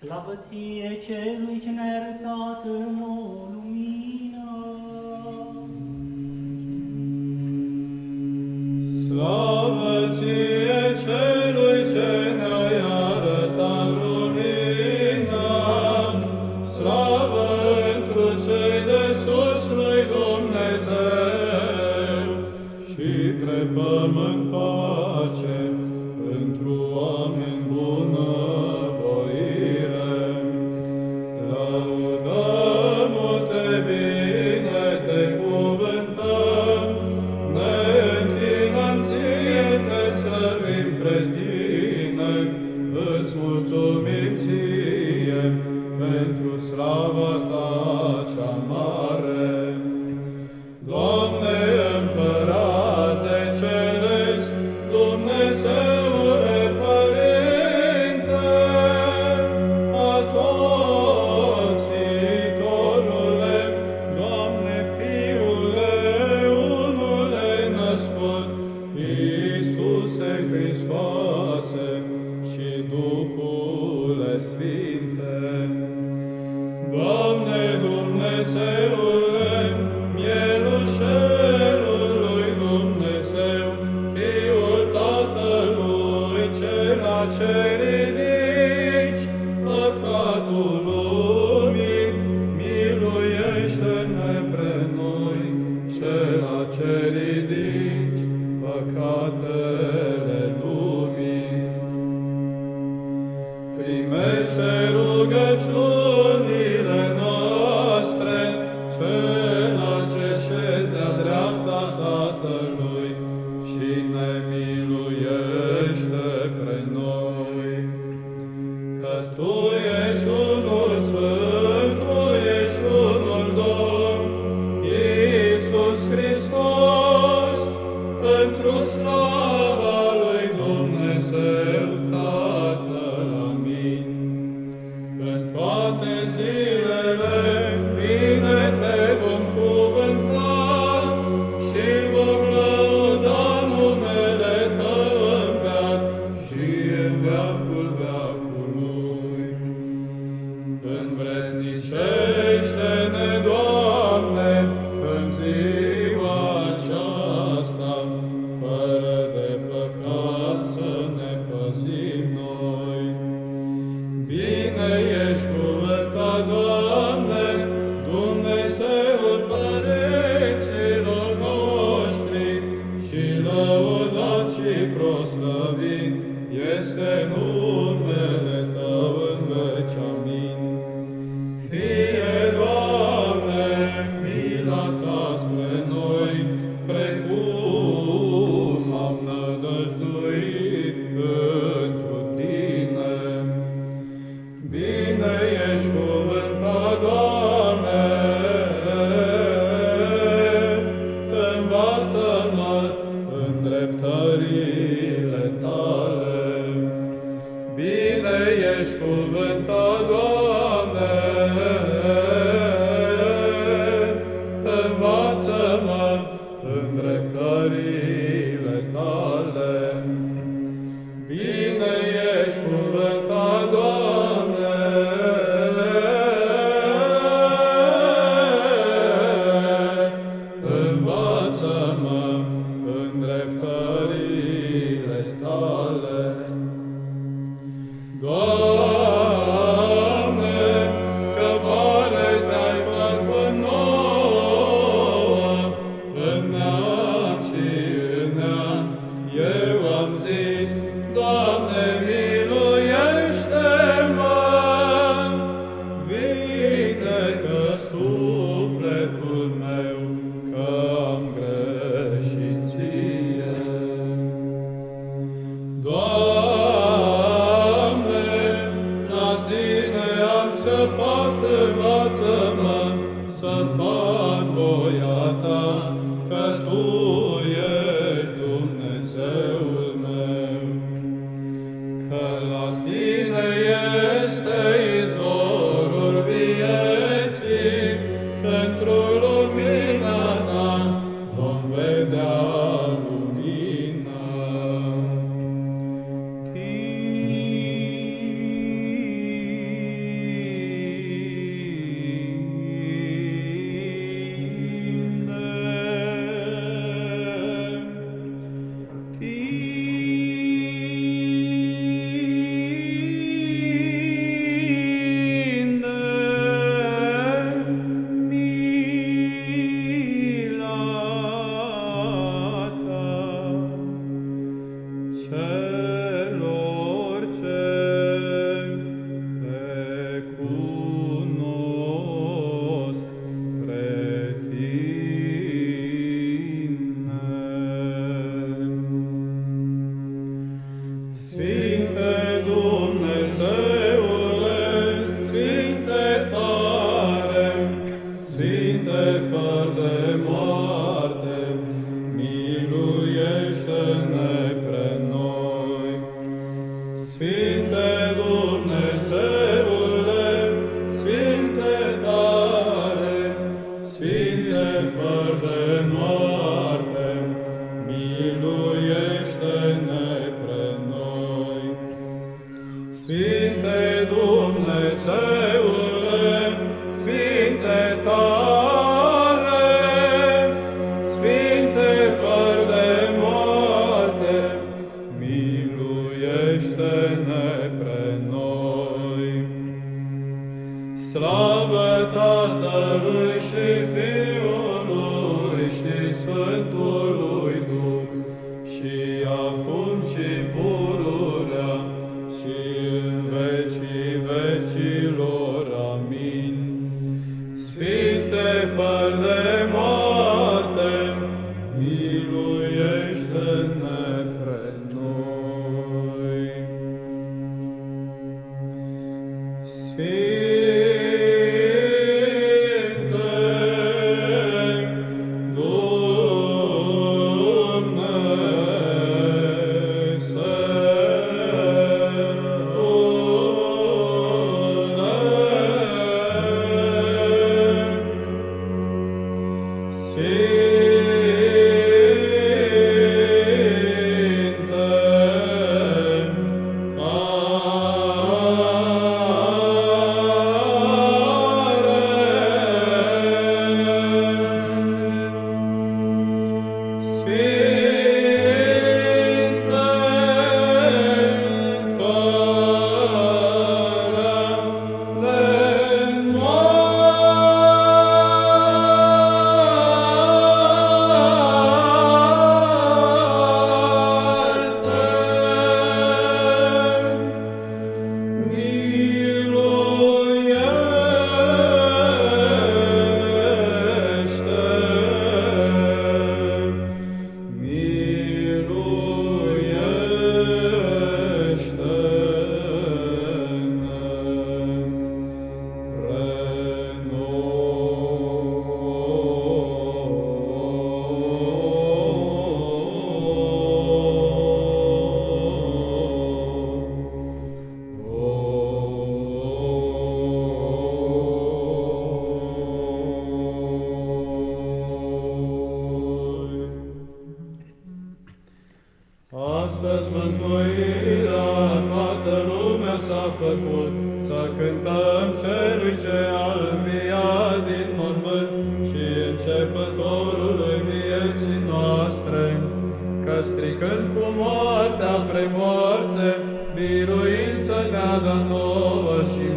Slavăție celui ce ne-a arătat în nouă lumină, be. Hristoase și Duhule Sfinte. Doamne Dumnezeule, mielușelul lui Dumnezeu, Fiul Tatălui cel la cerii, Primește rugăciunile noastre, ce șezea dreapta Tatălui și ne miluiește pre. Că Tu ești binecuvântat. Boyata Amen. Astăzi mântuirea toată lumea s-a făcut, să cântăm celui ce a înviat din mormânt și începătorului vieții noastre, că stricând cu moartea pre moarte, biruință ne-a dat noi.